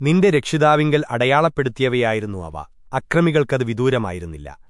നിന്റെ രക്ഷിതാവിങ്കൽ അടയാളപ്പെടുത്തിയവയായിരുന്നു അവ. അക്രമികൾക്കത് വിദൂരമായിരുന്നില്ല.